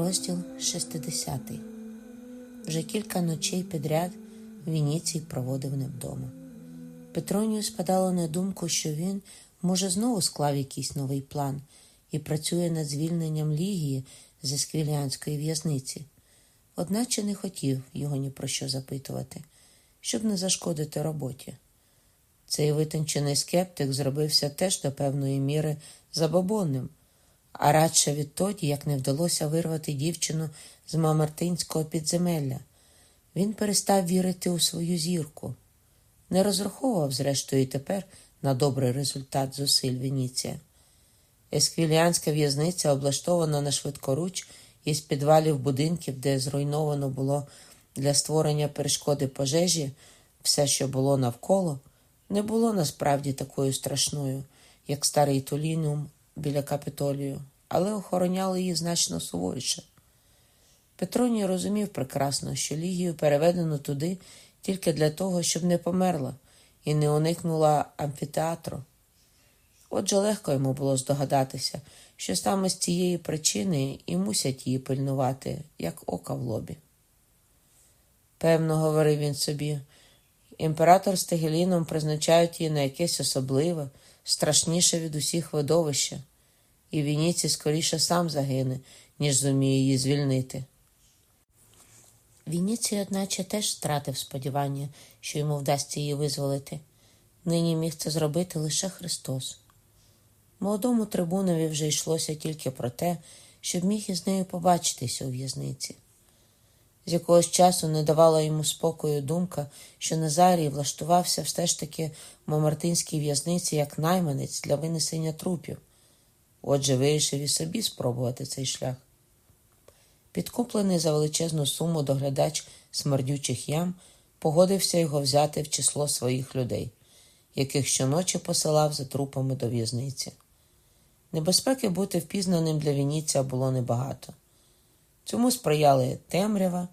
Розділ 60 Вже кілька ночей підряд Вініцій проводив не вдома. Петронію спадало на думку, що він, може, знову склав якийсь новий план і працює над звільненням Лігії з есквіліанської в'язниці, одначе не хотів його ні про що запитувати, щоб не зашкодити роботі. Цей витончений скептик зробився теж до певної міри забобонним а радше відтоді, як не вдалося вирвати дівчину з мамартинського підземелля. Він перестав вірити у свою зірку, не розраховував, зрештою, тепер на добрий результат зусиль Веніція. Есквіліанська в'язниця, облаштована на швидкоруч із підвалів будинків, де зруйновано було для створення перешкоди пожежі, все, що було навколо, не було насправді такою страшною, як старий Тулінум біля капітолію, але охороняли її значно суворіше. Петроній розумів прекрасно, що Лігію переведено туди тільки для того, щоб не померла і не уникнула амфітеатру. Отже, легко йому було здогадатися, що саме з цієї причини і мусять її пильнувати, як ока в лобі. Певно, говорив він собі, імператор з Тегеліном призначають її на якесь особливе, страшніше від усіх видовища, і Вініці скоріше сам загине, ніж зуміє її звільнити. Вініці, одначе, теж втратив сподівання, що йому вдасться її визволити. Нині міг це зробити лише Христос. Молодому трибунові вже йшлося тільки про те, щоб міг із нею побачитися у в'язниці. З якогось часу не давала йому спокою думка, що Назарій влаштувався все ж таки в Мамартинській в'язниці як найманець для винесення трупів. Отже, вирішив і собі спробувати цей шлях. Підкуплений за величезну суму доглядач смердючих ям погодився його взяти в число своїх людей, яких щоночі посилав за трупами до в'язниці. Небезпеки бути впізнаним для Вініція було небагато. Цьому сприяли темрява,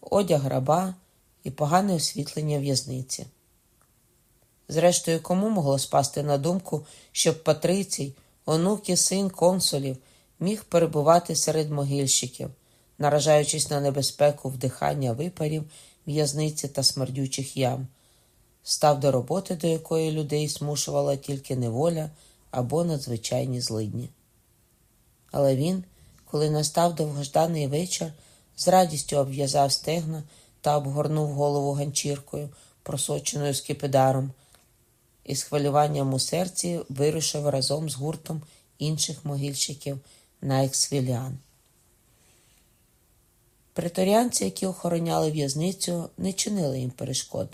одяг раба і погане освітлення в'язниці. Зрештою, кому могло спасти на думку, щоб Патрицій, онук і син консулів, міг перебувати серед могильщиків, наражаючись на небезпеку вдихання випарів, в'язниці та смердючих ям, став до роботи, до якої людей змушувала тільки неволя або надзвичайні злидні. Але він коли настав довгожданий вечір, з радістю обв'язав стегна та обгорнув голову ганчіркою, просоченою скипидаром, і з хвилюванням у серці вирушив разом з гуртом інших могильщиків на ексвіліан. Преторіанці, які охороняли в'язницю, не чинили їм перешкод.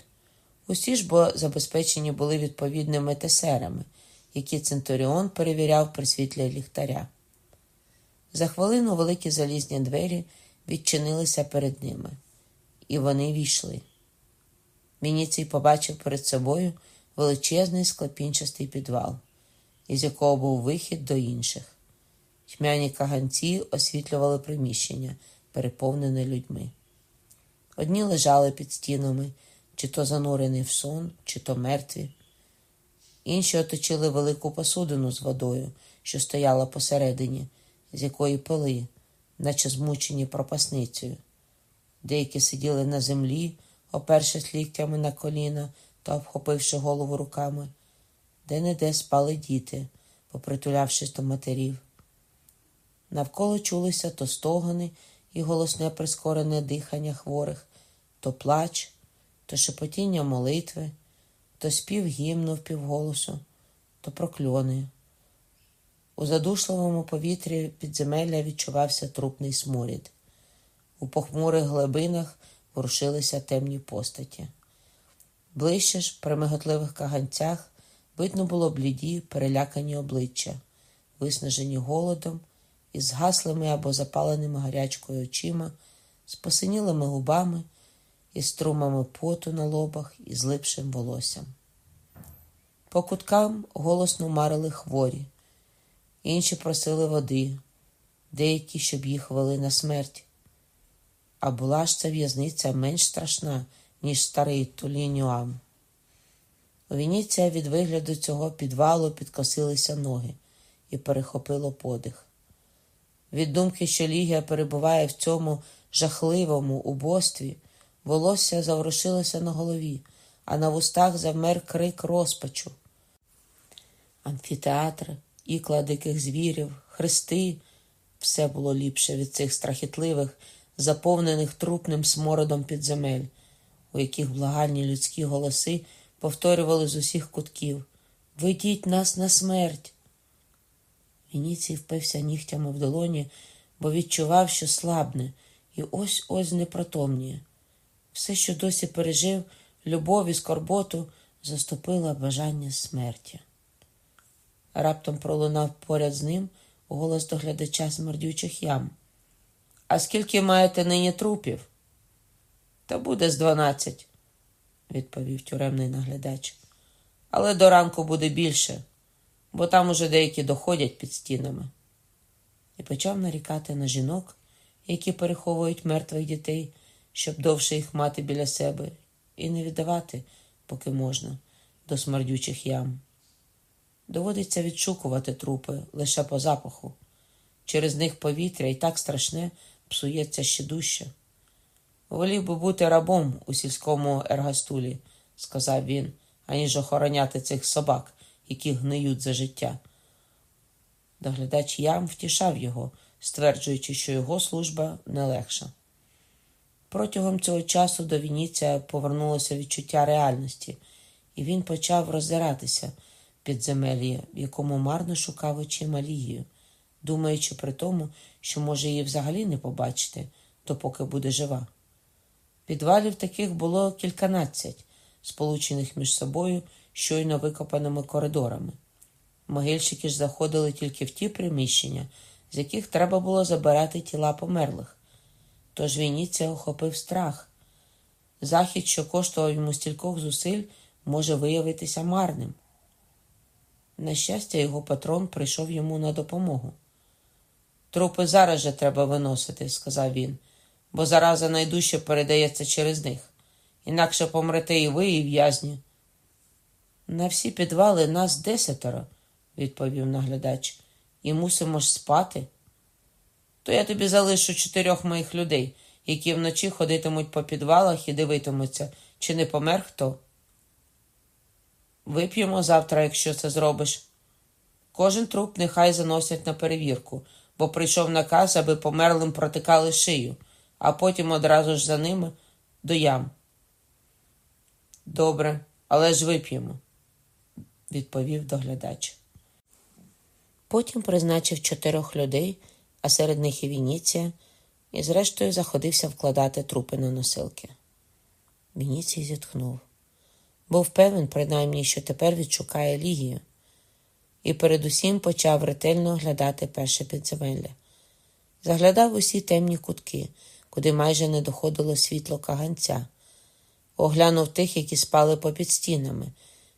Усі ж бо забезпечені були відповідними тесерами, які Центуріон перевіряв при світлі ліхтаря. За хвилину великі залізні двері відчинилися перед ними, і вони війшли. Вініцій побачив перед собою величезний склепінчастий підвал, із якого був вихід до інших. Тьмяні каганці освітлювали приміщення, переповнене людьми. Одні лежали під стінами, чи то занурені в сон, чи то мертві. Інші оточили велику посудину з водою, що стояла посередині з якої пили, наче змучені пропасницею. Деякі сиділи на землі, опершись ліктями на коліна та обхопивши голову руками, де не де спали діти, попритулявшись до матерів. Навколо чулися то стогони і голосне прискорене дихання хворих, то плач, то шепотіння молитви, то спів гімну півголосу, то прокльони. У задушливому повітрі підземелля відчувався трупний сморід. У похмурих глибинах ворушилися темні постаті. Ближче ж, при миготливих каганцях, видно було бліді, перелякані обличчя, виснажені голодом, із згаслими або запаленими гарячкою очима, з посинілими губами, із струмами поту на лобах і злипшим волоссям. По куткам голосно марили хворі інші просили води, деякі, щоб їх вели на смерть. А була ж ця в'язниця менш страшна, ніж старий Тулінюам. У Вініція від вигляду цього підвалу підкосилися ноги і перехопило подих. Від думки, що Лігія перебуває в цьому жахливому убостві, волосся заворушилося на голові, а на вустах завмер крик розпачу. Амфітеатри, ікла диких звірів, хрести все було ліпше від цих страхітливих, заповнених трупним смородом підземель, у яких благальні людські голоси повторювали з усіх кутків Ведіть нас на смерть. Вініцій впився нігтями в долоні, бо відчував, що слабне, і ось ось непритомніє. Все, що досі пережив, любов і скорботу, заступила бажання смерті. Раптом пролунав поряд з ним голос доглядача смердючих ям. А скільки маєте нині трупів? Та буде з дванадцять, відповів тюремний наглядач. Але до ранку буде більше, бо там уже деякі доходять під стінами. І почав нарікати на жінок, які переховують мертвих дітей, щоб довше їх мати біля себе, і не віддавати, поки можна, до смердючих ям. Доводиться відшукувати трупи лише по запаху. Через них повітря і так страшне псується ще дужче. Волів би бути рабом у сільському ергастулі, сказав він, аніж охороняти цих собак, які гниють за життя. Доглядач ям втішав його, стверджуючи, що його служба не легша. Протягом цього часу до Вініція повернулося відчуття реальності, і він почав роздиратися підземелі, в якому марно шукав очима Лігію, думаючи при тому, що може її взагалі не побачити, допоки буде жива. Підвалів таких було кільканадцять, сполучених між собою щойно викопаними коридорами. Могильщики ж заходили тільки в ті приміщення, з яких треба було забирати тіла померлих. Тож Вініція охопив страх. Захід, що коштував йому стількох зусиль, може виявитися марним. На щастя, його патрон прийшов йому на допомогу. Трупи зараз же треба виносити, сказав він, бо зараза найдужче передається через них. Інакше помрете і ви, і в'язні. На всі підвали нас десятеро, відповів наглядач, і мусимо ж спати. То я тобі залишу чотирьох моїх людей, які вночі ходитимуть по підвалах і дивитимуться, чи не помер хто. Вип'ємо завтра, якщо це зробиш. Кожен труп нехай заносять на перевірку, бо прийшов наказ, аби померлим протикали шию, а потім одразу ж за ними до ям. Добре, але ж вип'ємо, відповів доглядач. Потім призначив чотирьох людей, а серед них і Вініція, і зрештою заходився вкладати трупи на носилки. Вініцій зітхнув. Був певен, принаймні, що тепер відшукає Лігію, і передусім почав ретельно оглядати перше підземелля. Заглядав усі темні кутки, куди майже не доходило світло каганця, оглянув тих, які спали попід стінами,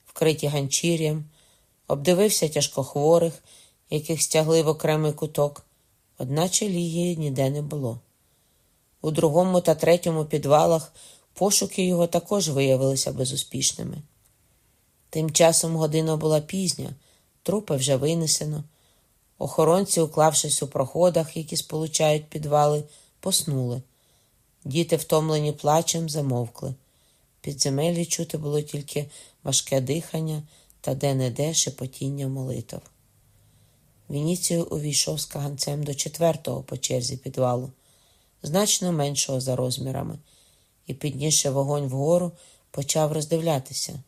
вкриті ганчір'ям, обдивився тяжкохворих, яких стягли в окремий куток, одначе Лігії ніде не було. У другому та третьому підвалах Пошуки його також виявилися безуспішними. Тим часом година була пізня, трупи вже винесено. Охоронці, уклавшись у проходах, які сполучають підвали, поснули. Діти, втомлені плачем, замовкли. Підземелі чути було тільки важке дихання та де-не-де шепотіння молитв. Вініцію увійшов з каганцем до четвертого по черзі підвалу, значно меншого за розмірами і, піднісши вогонь вгору, почав роздивлятися.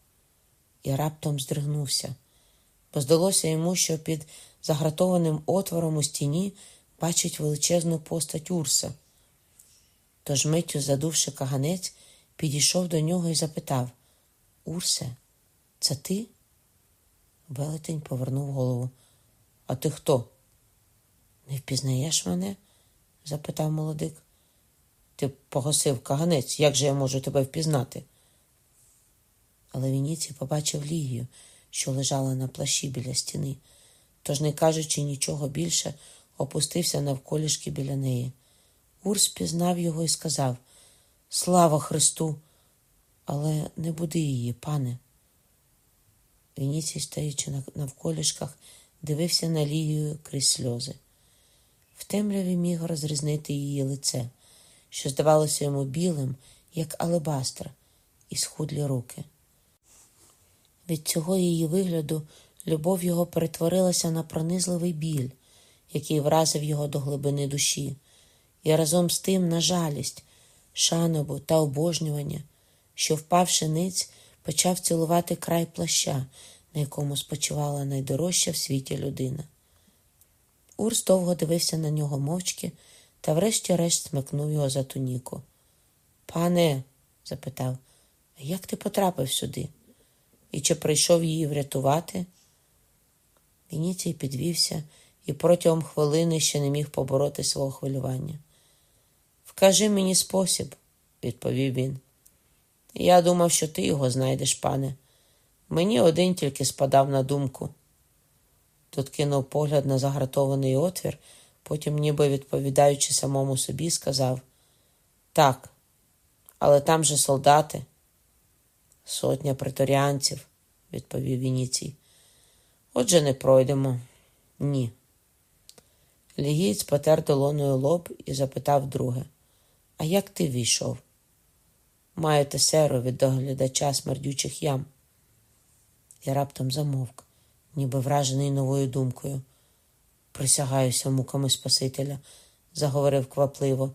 І раптом здригнувся, бо здалося йому, що під загратованим отвором у стіні бачить величезну постать Урса. Тож миттю, задувши каганець, підійшов до нього і запитав Урсе, це ти? Велетень повернув голову. А ти хто? Не впізнаєш мене? запитав молодик. Ти погасив каганець, як же я можу тебе впізнати? Але Вініці побачив Лігію, що лежала на плащі біля стіни, тож, не кажучи нічого більше, опустився навколішки біля неї. Урс пізнав його і сказав Слава Христу! Але не буди її, пане. Вініцій, стоячи навколішках, дивився на Лігію крізь сльози. В темряві міг розрізнити її лице, що здавалося йому білим, як алебастр, і схудлі руки. Від цього її вигляду любов його перетворилася на пронизливий біль, який вразив його до глибини душі, і разом з тим на жалість, шанобу та обожнювання, що, впавши ниць, почав цілувати край плаща, на якому спочивала найдорожча в світі людина. Урс довго дивився на нього мовчки та врешті-решт смикнув його за туніку. Пане, запитав, як ти потрапив сюди? І чи прийшов її врятувати? Вініцій підвівся і протягом хвилини ще не міг побороти свого хвилювання. Вкажи мені спосіб, відповів він. Я думав, що ти його знайдеш, пане. Мені один тільки спадав на думку. Тут кинув погляд на загратований отвір, потім, ніби відповідаючи самому собі, сказав Так, але там же солдати. Сотня преторіанців, відповів Вініцій. Отже, не пройдемо. Ні. Лігієць потер долоною лоб і запитав друге. А як ти війшов? Маю тесеру від доглядача смердючих ям. І раптом замовк, ніби вражений новою думкою. Присягаюся муками Спасителя, заговорив квапливо.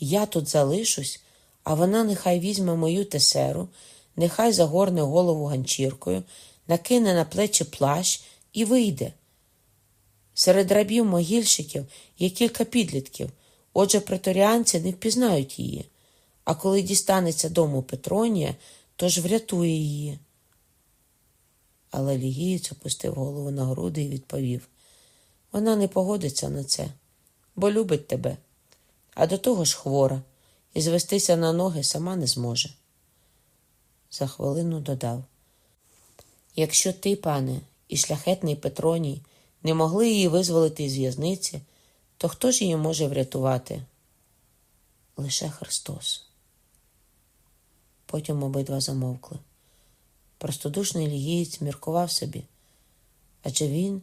Я тут залишусь, а вона нехай візьме мою тесеру, нехай загорне голову ганчіркою, накине на плечі плащ і вийде. Серед рабів могильщиків є кілька підлітків, отже, преторіанці не впізнають її, а коли дістанеться дому Петронія, то ж врятує її. Але Лігієць опустив голову на груди і відповів вона не погодиться на це, бо любить тебе, а до того ж хвора, і звестися на ноги сама не зможе. За хвилину додав Якщо ти, пане, і шляхетний Петроній не могли її визволити з в'язниці, то хто ж її може врятувати? Лише Христос. Потім обидва замовкли. Простодушний лігієць міркував собі, адже він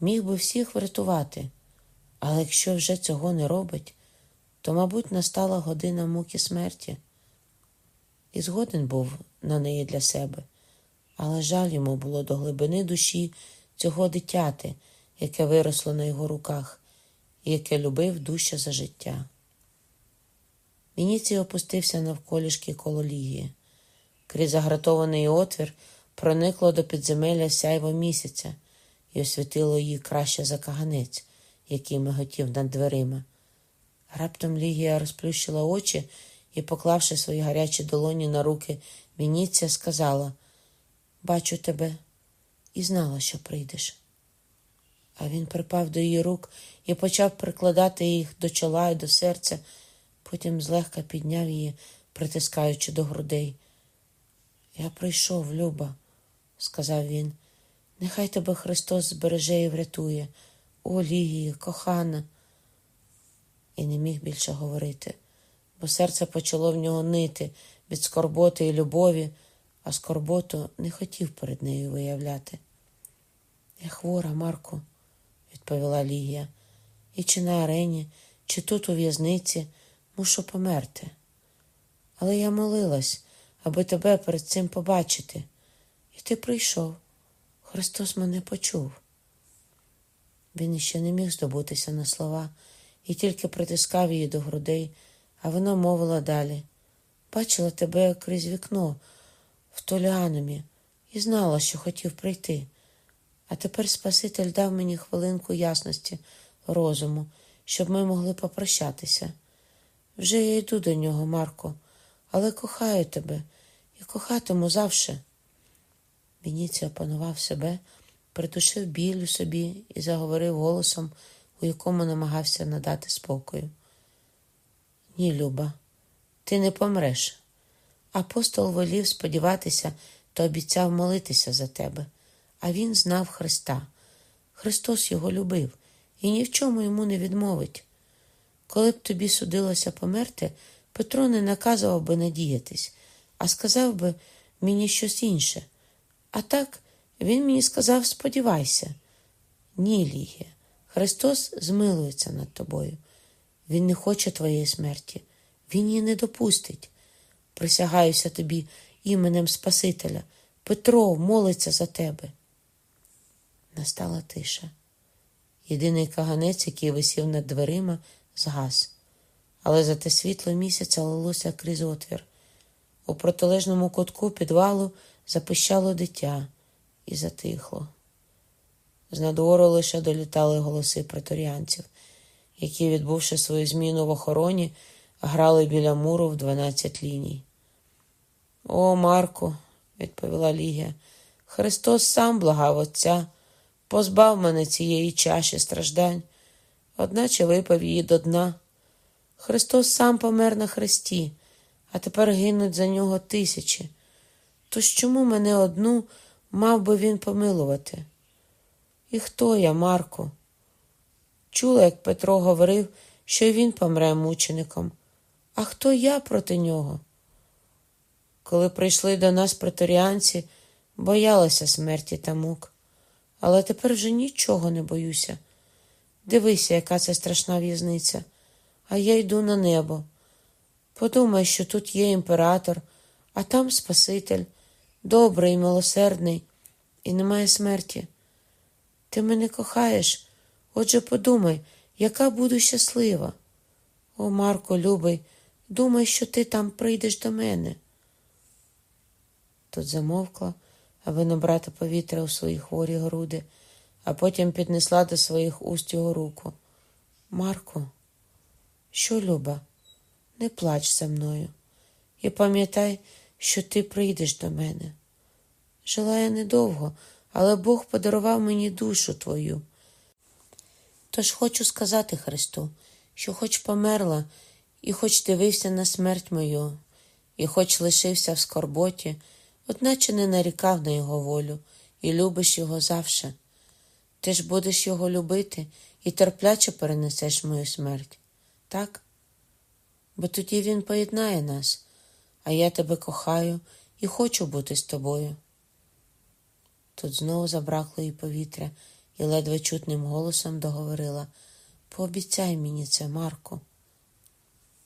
міг би всіх врятувати, але якщо вже цього не робить, то, мабуть, настала година муки смерті. І згоден був на неї для себе, але жаль йому було до глибини душі цього дитяти, яке виросло на його руках яке любив дужче за життя. Вініцій опустився навколішки коло лігії. Крізь загратований отвір проникло до підземелля сяйво місяця і освітило її краще за каганець, який миготів над дверима. Раптом Лігія розплющила очі і, поклавши свої гарячі долоні на руки Вініція, сказала Бачу тебе і знала, що прийдеш. А він припав до її рук і почав прикладати їх до чола і до серця, потім злегка підняв її, притискаючи до грудей. Я прийшов, Люба, сказав він. Нехай тебе Христос збереже і врятує. О, Лігія, кохана. І не міг більше говорити, бо серце почало в нього нити від скорботи і любові, а скорботу не хотів перед нею виявляти. Я хвора, Марко, відповіла Лігія, і чи на арені, чи тут у в'язниці мушу померти. Але я молилась, аби тебе перед цим побачити, і ти прийшов. Христос мене почув. Він іще не міг здобутися на слова і тільки притискав її до грудей, а вона мовила далі бачила тебе крізь вікно в толіанумі і знала, що хотів прийти. А тепер Спаситель дав мені хвилинку ясності, розуму, щоб ми могли попрощатися. Вже я йду до нього, Марко, але кохаю тебе і кохатиму завше. Вініцій опанував себе, притушив біль у собі і заговорив голосом, у якому намагався надати спокою. Ні, Люба, ти не помреш. Апостол волів сподіватися та обіцяв молитися за тебе, а він знав Христа. Христос його любив і ні в чому йому не відмовить. Коли б тобі судилося померти, Петро не наказував би надіятись, а сказав би мені щось інше. А так він мені сказав сподівайся. Ні, Лігія, Христос змилується над тобою. Він не хоче твоєї смерті, Він її не допустить. Присягаюся тобі іменем Спасителя. Петро молиться за тебе. Настала тиша. Єдиний каганець, який висів над дверима, згас, але зате світло місяця лилося крізь отвір. У протилежному кутку підвалу запищало дитя і затихло. З надвору лише долітали голоси преторіанців, які, відбувши свою зміну в охороні, грали біля муру в дванадцять ліній. О, Марку, відповіла Лігія, Христос сам благав Отця, позбав мене цієї чаші страждань, одначе випав її до дна. Христос сам помер на хресті, а тепер гинуть за нього тисячі. Тож чому мене одну мав би він помилувати? І хто я, Марко? Чула, як Петро говорив, що він помре мучеником. А хто я проти нього? Коли прийшли до нас преторіанці, боялася смерті та мук, але тепер вже нічого не боюся. Дивися, яка це страшна в'язниця, а я йду на небо. Подумай, що тут є імператор, а там Спаситель, добрий, милосердний, і немає смерті. Ти мене кохаєш, отже подумай, яка буду щаслива. О, Марко, любий, думай, що ти там прийдеш до мене. Тут замовкла, аби набрати повітря у свої хворі груди, а потім піднесла до своїх уст його руку. Марко, що, Люба, не плач за мною і пам'ятай, що ти прийдеш до мене. Жила я недовго, але Бог подарував мені душу твою. Тож хочу сказати Христу, що хоч померла, і хоч дивився на смерть мою, і хоч лишився в скорботі, одначе не нарікав на його волю і любиш його завше. Ти ж будеш його любити і терпляче перенесеш мою смерть, так? Бо тоді він поєднає нас, а я тебе кохаю і хочу бути з тобою. Тут знову забракло їй повітря і ледве чутним голосом договорила Пообіцяй мені це, Марко.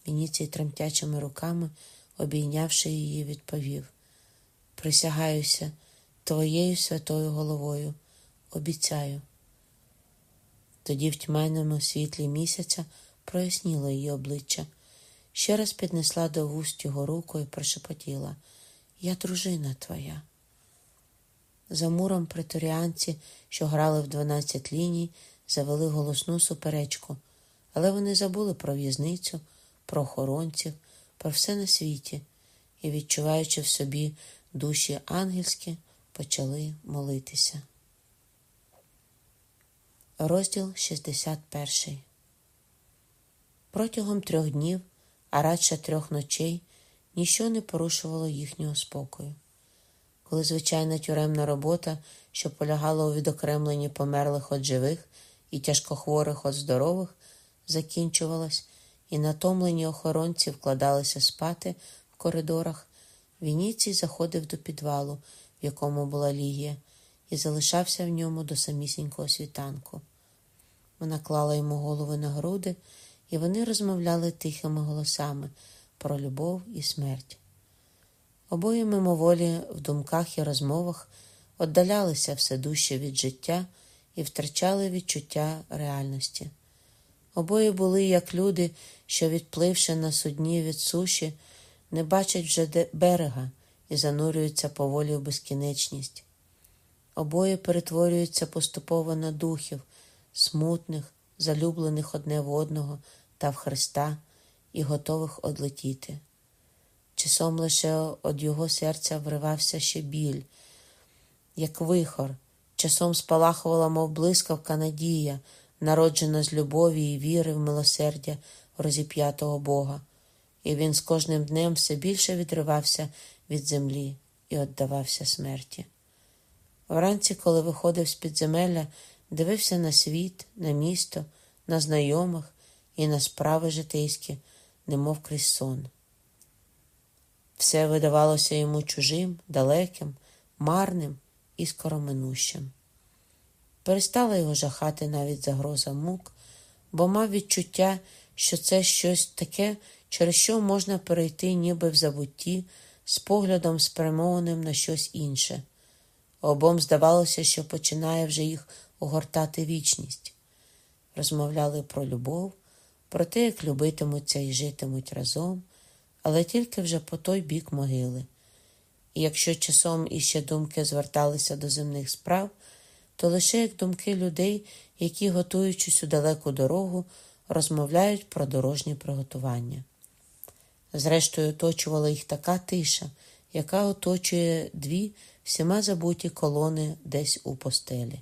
Вініцій тремтячими руками, обійнявши її, відповів Присягаюся твоєю святою головою, обіцяю. Тоді в тьмяному світлі місяця проясніло її обличчя, ще раз піднесла до вуст його руку і прошепотіла. Я дружина твоя. За муром преторіанці, що грали в дванадцять ліній, завели голосну суперечку, але вони забули про в'язницю, про охоронців, про все на світі. І, відчуваючи в собі душі ангельські, почали молитися. Розділ 61 Протягом трьох днів, а радше трьох ночей, ніщо не порушувало їхнього спокою коли звичайна тюремна робота, що полягала у відокремленні померлих від живих і тяжкохворих від здорових, закінчувалась, і натомлені охоронці вкладалися спати в коридорах, Вініцій заходив до підвалу, в якому була Лігія, і залишався в ньому до самісінького світанку. Вона клала йому голови на груди, і вони розмовляли тихими голосами про любов і смерть. Обоє мимоволі в думках і розмовах віддалялися все дужче від життя і втрачали відчуття реальності. Обоє були як люди, що, відпливши на судні від суші, не бачать вже берега і занурюються поволі в безкінечність. Обоє перетворюються поступово на духів, смутних, залюблених одне в одного та в Христа і готових одлетіти. Часом лише од його серця вривався ще біль, як вихор, часом спалахувала, мов блискавка надія, народжена з любові і віри в милосердя розіп'ятого Бога, і він з кожним днем все більше відривався від землі і віддавався смерті. Вранці, коли виходив з підземелля, дивився на світ, на місто, на знайомих і на справи житейські, немов крізь сон. Все видавалося йому чужим, далеким, марним і скороминущим. Перестала його жахати навіть загроза мук, бо мав відчуття, що це щось таке, через що можна перейти ніби в забутті, з поглядом спрямованим на щось інше. Обом здавалося, що починає вже їх огортати вічність. Розмовляли про любов, про те, як любитимуться і житимуть разом, але тільки вже по той бік могили. І якщо часом іще думки зверталися до земних справ, то лише як думки людей, які, готуючись у далеку дорогу, розмовляють про дорожні приготування. Зрештою, оточувала їх така тиша, яка оточує дві всіма забуті колони десь у постелі.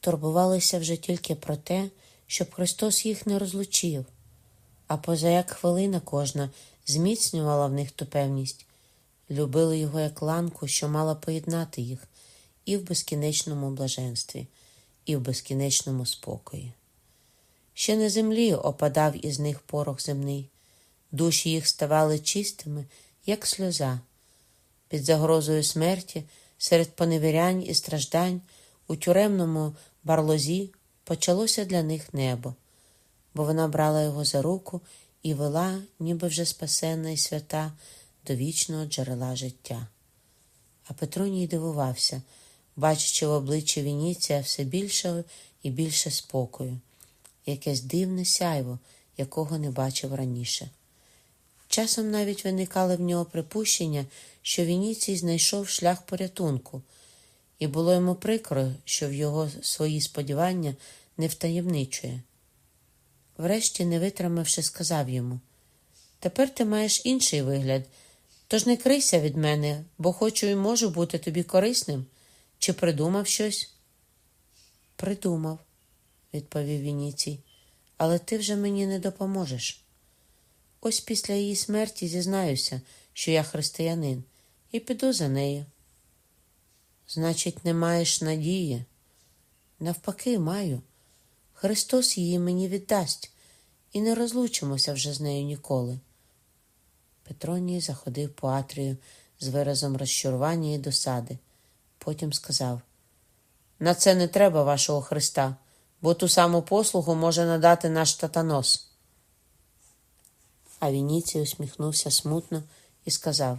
Турбувалися вже тільки про те, щоб Христос їх не розлучив, а поза як хвилина кожна зміцнювала в них ту певність, любили його як ланку, що мала поєднати їх і в безкінечному блаженстві, і в безкінечному спокої. Ще на землі опадав із них порох земний, душі їх ставали чистими, як сльоза. Під загрозою смерті, серед поневірянь і страждань, у тюремному барлозі почалося для них небо, бо вона брала його за руку і вела, ніби вже спасенна і свята, до вічного джерела життя. А Петроній дивувався, бачачи в обличчі Вініція все більшого і більше спокою, якесь дивне сяйво, якого не бачив раніше. Часом навіть виникали в нього припущення, що Вініцій знайшов шлях порятунку, і було йому прикро, що в його свої сподівання не втаємничує. Врешті, не витримавши, сказав йому Тепер ти маєш інший вигляд, тож не крийся від мене, бо хочу і можу бути тобі корисним. Чи придумав щось? Придумав, відповів Вініцій, але ти вже мені не допоможеш. Ось після її смерті зізнаюся, що я християнин, і піду за нею. Значить, не маєш надії? Навпаки, маю. Христос її мені віддасть, і не розлучимося вже з нею ніколи. Петроній заходив по Атрію з виразом розчарування і досади. Потім сказав: На це не треба вашого Христа, бо ту саму послугу може надати наш татанос. А Вініцій усміхнувся смутно і сказав: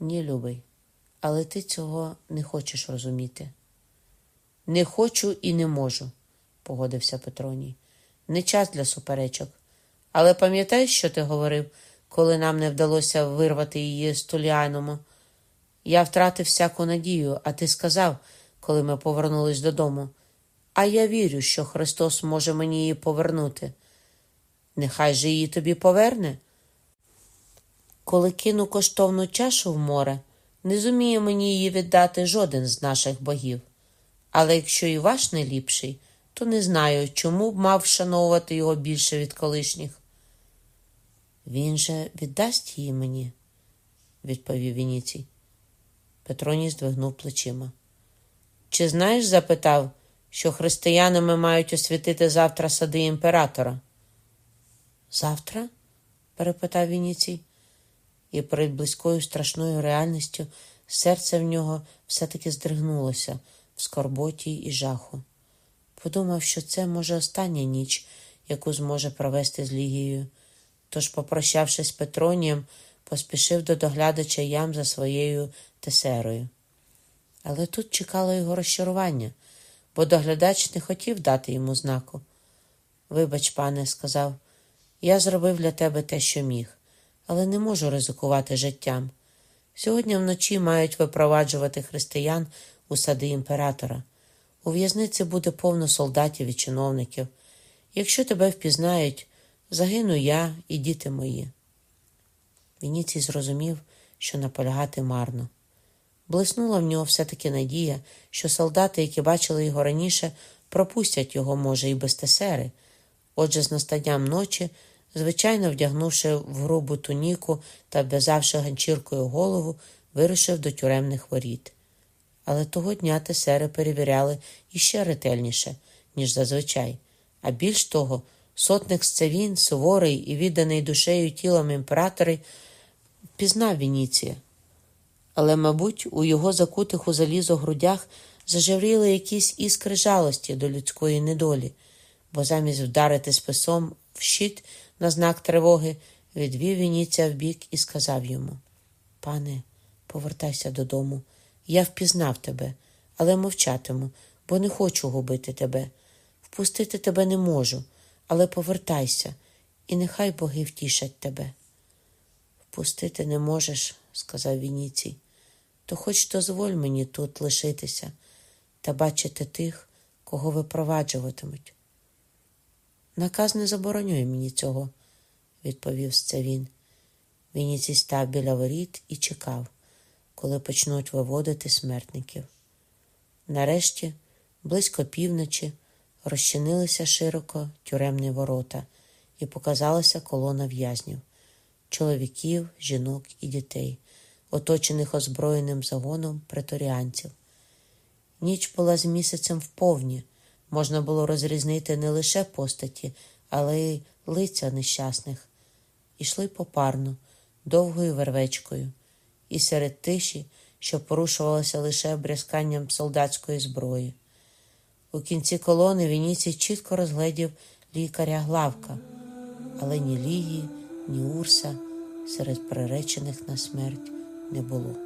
Ні, любий, але ти цього не хочеш розуміти. Не хочу і не можу, погодився Петроній. Не час для суперечок. Але пам'ятаєш, що ти говорив, коли нам не вдалося вирвати її з Туліаному? Я втратив всяку надію, а ти сказав, коли ми повернулись додому. А я вірю, що Христос може мені її повернути. Нехай же її тобі поверне. Коли кину коштовну чашу в море, не зуміє мені її віддати жоден з наших богів. Але якщо і ваш не ліпший, то не знаю, чому б мав вшановувати його більше від колишніх. Він же віддасть її мені, відповів Вініцій. Петроній здвигнув плечима. Чи знаєш, запитав, що християнами мають освятити завтра сади імператора? Завтра? перепитав Вініцій, і перед близькою страшною реальністю серце в нього все-таки здригнулося в скорботі і жаху. Подумав, що це, може, остання ніч, яку зможе провести з Лігією. Тож, попрощавшись з Петронієм, поспішив до доглядача ям за своєю тесерою. Але тут чекало його розчарування, бо доглядач не хотів дати йому знаку. Вибач, пане, сказав, я зробив для тебе те, що міг, але не можу ризикувати життям. Сьогодні вночі мають випроваджувати християн у сади імператора. У в'язниці буде повно солдатів і чиновників. Якщо тебе впізнають, загину я і діти мої. Вініцій зрозумів, що наполягати марно. Блиснула в нього все-таки надія, що солдати, які бачили його раніше, пропустять його, може, і без тесери. Отже, з настанням ночі, звичайно вдягнувши в грубу туніку та обв'язавши ганчіркою голову, вирушив до тюремних воріт. Але того дня тесери перевіряли іще ретельніше, ніж зазвичай, а більш того, сотник Сцевін, суворий і відданий душею тілом імператори, пізнав Вініція. Але, мабуть, у його закутих у залізо грудях зажевріли якісь іскри жалості до людської недолі, бо замість вдарити списом в щит на знак тривоги, відвів Вініція вбік і сказав йому: Пане, повертайся додому. Я впізнав тебе, але мовчатиму, бо не хочу губити тебе. Впустити тебе не можу, але повертайся, і нехай боги втішать тебе. Впустити не можеш, сказав Вініцій, то хоч дозволь мені тут лишитися та бачити тих, кого випроваджуватимуть. Наказ не заборонює мені цього, відповів це він. Вініцій став біля воріт і чекав, коли почнуть виводити смертників. Нарешті, близько півночі, розчинилися широко тюремні ворота, і показалася колона в'язнів чоловіків, жінок і дітей, оточених озброєним загоном преторіанців. Ніч була з місяцем вповні, можна було розрізнити не лише постаті, але й лиця нещасних. Ішли попарно, довгою вервечкою, і серед тиші, що порушувалося лише брязканням солдатської зброї. У кінці колони Вініцій чітко розгледів лікаря Главка, але ні Лігії, ні Урса серед приречених на смерть не було.